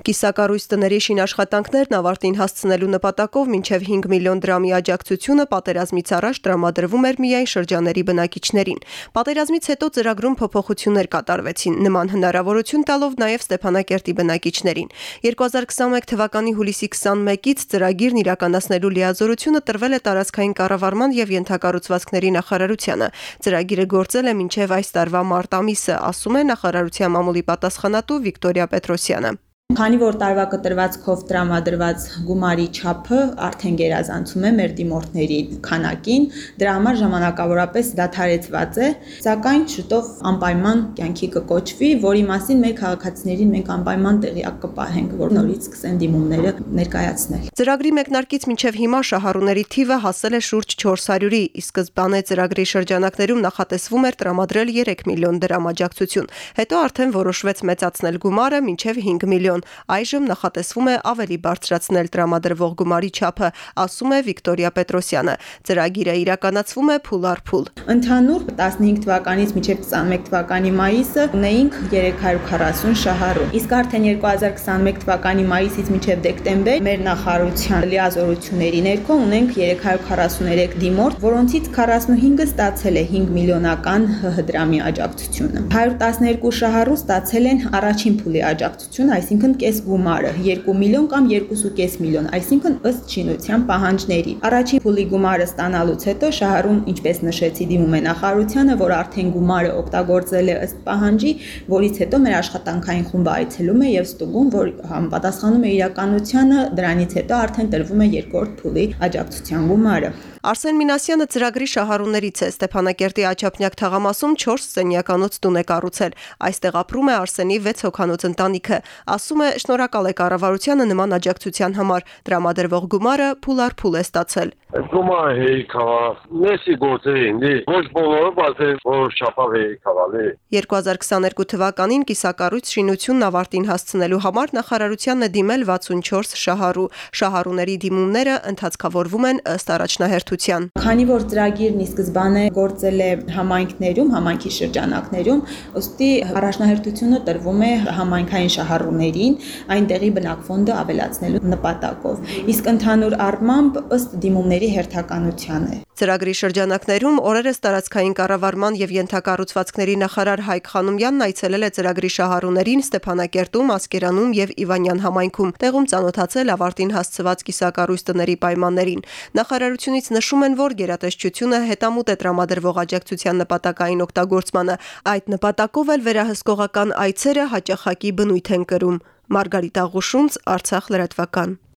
Կիսակառույց տների շինաշխատանքներն ավարտին հասցնելու նպատակով մինչև 5 միլիոն դրամի աջակցությունը պատերազմից առաջ տրամադրվում էր միայն շրջաների բնակիչներին։ Պատերազմից հետո ծրագրում փոփոխություններ կատարվեցին, նման հնարավորություն տալով նաև Ստեփանակերտի բնակիչներին։ 2021 թվականի հուլիսի 21-ից ծրագիրն իրականացնելու լիազորությունը տրվել է տարածքային կառավարման եւ ենթակառուցվածքների նախարարությանը։ Ծրագիրը գործել է մինչև այս տարվա մարտ ամիսը, ասում է նախարարության մամուլի պատասխանատու Վիկտորիա Պետրոսյանը։ Քանի որ տարվա կտրվածքով տրամադրված գումարի չափը արդեն գերազանցում է մեր դիմորդների քանակին, դրա համար ժամանակավորապես դադարեցված է, սակայն շուտով անպայման կյանքի կկոչվի, որի մասին մեր քաղաքացիներին մենք անպայման տեղյակ կպահենք, որ նորից սկսեն դիմումները ներկայացնել։ Ծրագրի մեկնարկից մինչև հիմա շահառուների թիվը հասել է շուրջ 400-ի, իսկ սկզբանե ծրագրի շրջանակներում նախատեսվում էր տրամադրել 3 միլիոն դրամ աջակցություն։ Հետո արդեն որոշվեց մեծացնել գումարը մինչև 5 միլիոն միլիոն։ Այժմ նախատեսվում է ավելի բարձրացնել տրամադրվող գումարի չափը, ասում է Վիկտորիա Պետրոսյանը։ Ծրագիրը իրականացվում է փուլ առ փուլ։ Ընդհանուր 15 թվականից մինչև 21 թվականի մայիսը ունեինք 340 շահառու։ Իսկ արդեն 2021 թվականի մայիսից մինչև դեկտեմբեր մեր նախարարության լիազորությունների ներքո ունենք 343 դիմորդ, որոնցից 45-ը ստացել է 5 միլիոնական ՀՀ դրամի աջակցությունը։ 112 շահառու ստացել են առաջին փուլի աջակցություն, այսինքն այսինքն կես գումարը 2 միլիոն կամ 2.5 միլիոն, այսինքն ըստ շինության պահանջների։ Առաջին փուլի գումարը ստանալուց հետո շահառուն, ինչպես նշեցի, դիմում է նախարարությանը, որ արդեն գումարը օգտագործել է ըստ պահանջի, որից հետո մեր աշխատանքային խումբը այցելում է եւ ստուգում, որ համապատասխանում է իրականությանը, դրանից հետո արդեն տրվում է երկրորդ փուլի աջակցության գումարը։ Արսեն Մինասյանը ծրագրի շահառուներից է Ստեփանակերտի Աչափնյակ թաղամասում 4 սենյականոց տուն է կառուցել։ Այստեղ ապրում է Արսենի 6 հոգանոց ընտանիքը։ Ասում է, շնորհակալ է կառավարությանը նման աջակցության համար։ Տրամադրվող գումարը փուլ առ փուլ է ստացել։ Գումարը հեքավա, մեսի գործերին, դի ոչ բոլորը, բայց որ շապավ հեքավալի։ 2022 թվականին կիսակառույց շինությունն ավարտին հասցնելու համար նախարարությանն է դիմել 64 շահառու։ Շահառուների դիմումները ընթացքավորվում են ըստ առաջնահերթության։ Քանի որ ծրագիրն ի սկզբանե գործել է համայնքներում, համայնքի շրջանակներում, ըստի առաջնահերթությունը տրվում է համայնքային շահառուներին, այնտեղի բնակֆոնդը ավելացնելու նպատակով։ Իսկ ընդհանուր առմամբ ըստ դիմումների հերթականության է։ Ծրագրի շրջանակներում օրերս տարածքային կառավարման եւ ենթակառուցվածքների նախարար Հայկ Խանոմյանն այցելել է ծրագրի շահառուներին Ստեփանակերտում, Ասկերանում եւ Իվանյան համայնքում, տեղում ցանոթացել ավարտին հասցված կիսակառույց տների պայմաններին։ Նախարարությունից նշում են, որ գերատեսչությունը հետամուտ է տրամադրվող աջակցության նպատակային օգտագործմանը։ Այդ նպատակով էլ վերահսկողական այցերը հաճախակի բնույթ են կրում։ Մարգարիտ Աղուշունց, Արցախ լրատվական։